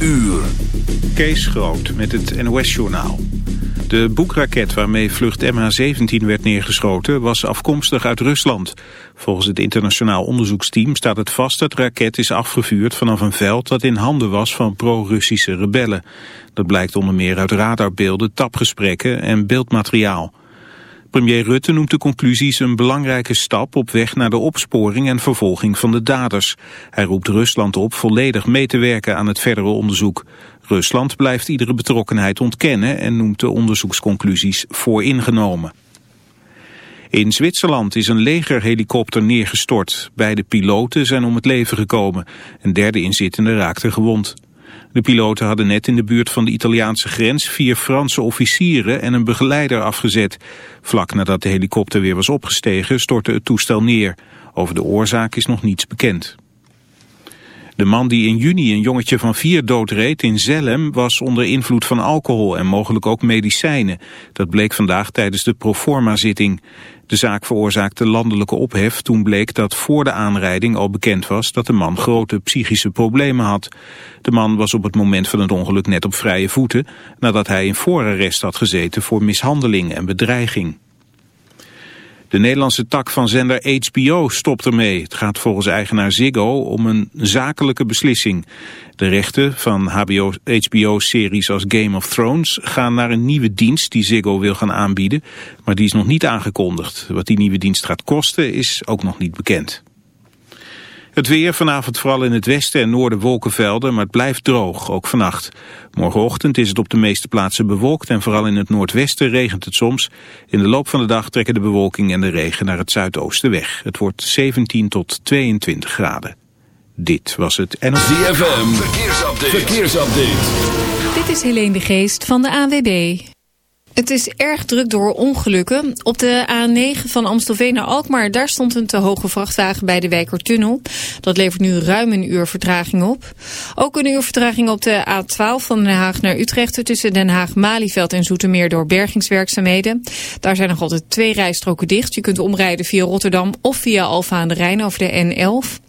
uur. Kees Groot met het NOS-journaal. De boekraket waarmee vlucht MH17 werd neergeschoten was afkomstig uit Rusland. Volgens het internationaal onderzoeksteam staat het vast dat raket is afgevuurd vanaf een veld dat in handen was van pro-Russische rebellen. Dat blijkt onder meer uit radarbeelden, tapgesprekken en beeldmateriaal. Premier Rutte noemt de conclusies een belangrijke stap op weg naar de opsporing en vervolging van de daders. Hij roept Rusland op volledig mee te werken aan het verdere onderzoek. Rusland blijft iedere betrokkenheid ontkennen en noemt de onderzoeksconclusies vooringenomen. In Zwitserland is een legerhelikopter neergestort. Beide piloten zijn om het leven gekomen. Een derde inzittende raakte gewond. De piloten hadden net in de buurt van de Italiaanse grens vier Franse officieren en een begeleider afgezet. Vlak nadat de helikopter weer was opgestegen stortte het toestel neer. Over de oorzaak is nog niets bekend. De man die in juni een jongetje van vier doodreed in Zellem was onder invloed van alcohol en mogelijk ook medicijnen. Dat bleek vandaag tijdens de proforma-zitting. De zaak veroorzaakte landelijke ophef toen bleek dat voor de aanrijding al bekend was dat de man grote psychische problemen had. De man was op het moment van het ongeluk net op vrije voeten nadat hij in voorarrest had gezeten voor mishandeling en bedreiging. De Nederlandse tak van zender HBO stopt ermee. Het gaat volgens eigenaar Ziggo om een zakelijke beslissing. De rechten van HBO-series als Game of Thrones gaan naar een nieuwe dienst die Ziggo wil gaan aanbieden. Maar die is nog niet aangekondigd. Wat die nieuwe dienst gaat kosten is ook nog niet bekend. Het weer vanavond vooral in het westen en noorden wolkenvelden, maar het blijft droog, ook vannacht. Morgenochtend is het op de meeste plaatsen bewolkt en vooral in het noordwesten regent het soms. In de loop van de dag trekken de bewolking en de regen naar het zuidoosten weg. Het wordt 17 tot 22 graden. Dit was het NOS. ZFM, verkeersupdate. verkeersupdate. Dit is Helene de Geest van de AWB. Het is erg druk door ongelukken. Op de A9 van Amstelveen naar Alkmaar, daar stond een te hoge vrachtwagen bij de Wijkertunnel. Dat levert nu ruim een uur vertraging op. Ook een uur vertraging op de A12 van Den Haag naar Utrecht tussen Den Haag-Malieveld en Zoetermeer door bergingswerkzaamheden. Daar zijn nog altijd twee rijstroken dicht. Je kunt omrijden via Rotterdam of via Alfa aan de Rijn over de N11.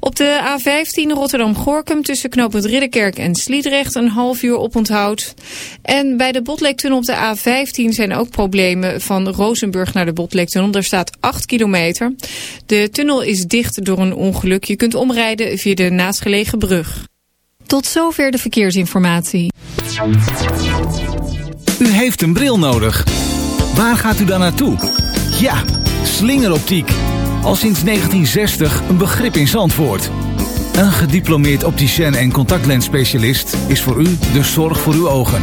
Op de A15 Rotterdam-Gorkum tussen knooppunt Ridderkerk en Sliedrecht een half uur oponthoud. En bij de Botleektunnel op de A15 zijn ook problemen van Rozenburg naar de Botleektunnel. Daar staat 8 kilometer. De tunnel is dicht door een ongeluk. Je kunt omrijden via de naastgelegen brug. Tot zover de verkeersinformatie. U heeft een bril nodig. Waar gaat u dan naartoe? Ja, slingeroptiek al sinds 1960 een begrip in Zandvoort. Een gediplomeerd opticien en contactlensspecialist is voor u de zorg voor uw ogen.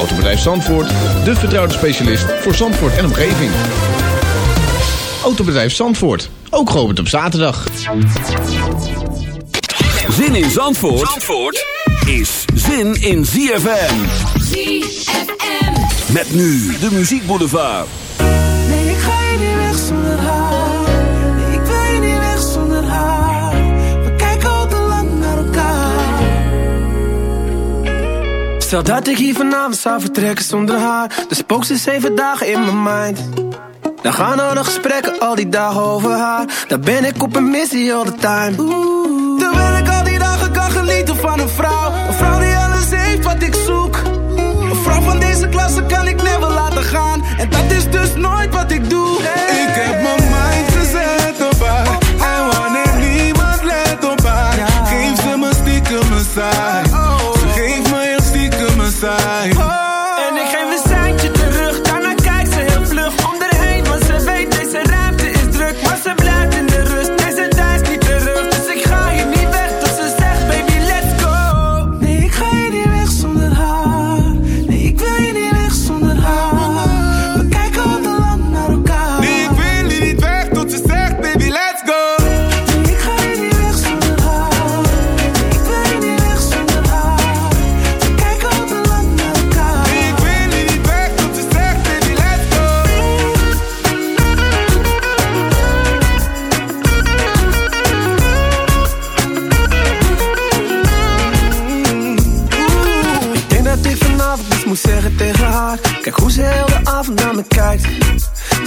Autobedrijf Zandvoort, de vertrouwde specialist voor Zandvoort en omgeving. Autobedrijf Zandvoort, ook geopend op zaterdag. Zin in Zandvoort, Zandvoort is zin in ZFM. ZFM. Met nu de muziekboulevard. Nee, ik ga je niet weg zonder haar. Stel dat ik hier vanavond zou vertrekken zonder haar. De spookt ze zeven dagen in mijn mind. Dan gaan al nog gesprekken al die dagen over haar. Daar ben ik op een missie all the time. Terwijl ik al die dagen kan genieten van een vrouw. Een vrouw die alles heeft wat ik zoek. Een vrouw van deze klasse kan ik never laten gaan. En dat is dus nooit wat ik doe. Ik heb mijn mind gezet op haar. Oh. En wanneer niemand let op haar Geef ze me stiekem een saai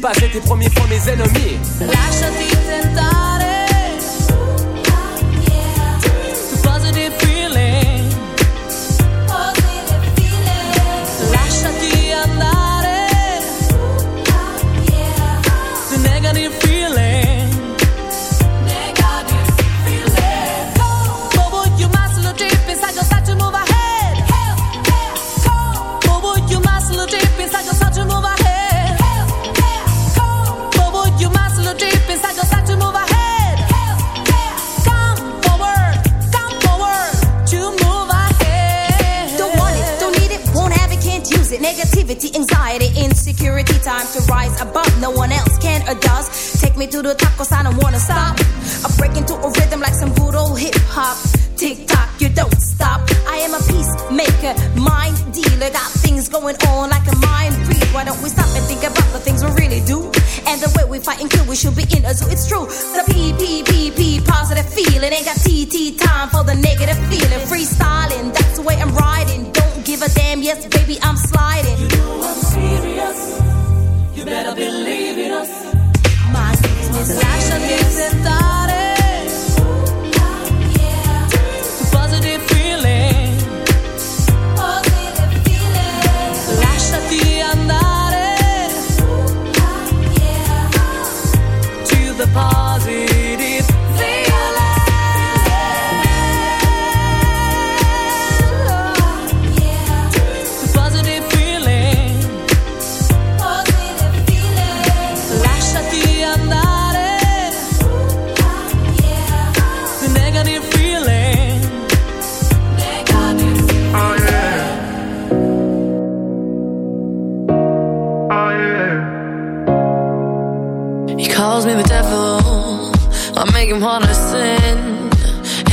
pas, j'ai premier premiers fois mes ennemis.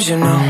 times, you know.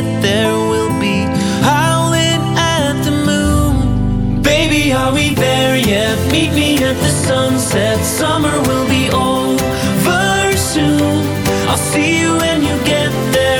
get there, we'll be howling at the moon. Baby, are we there yet? Meet me at the sunset. Summer will be over soon. I'll see you when you get there.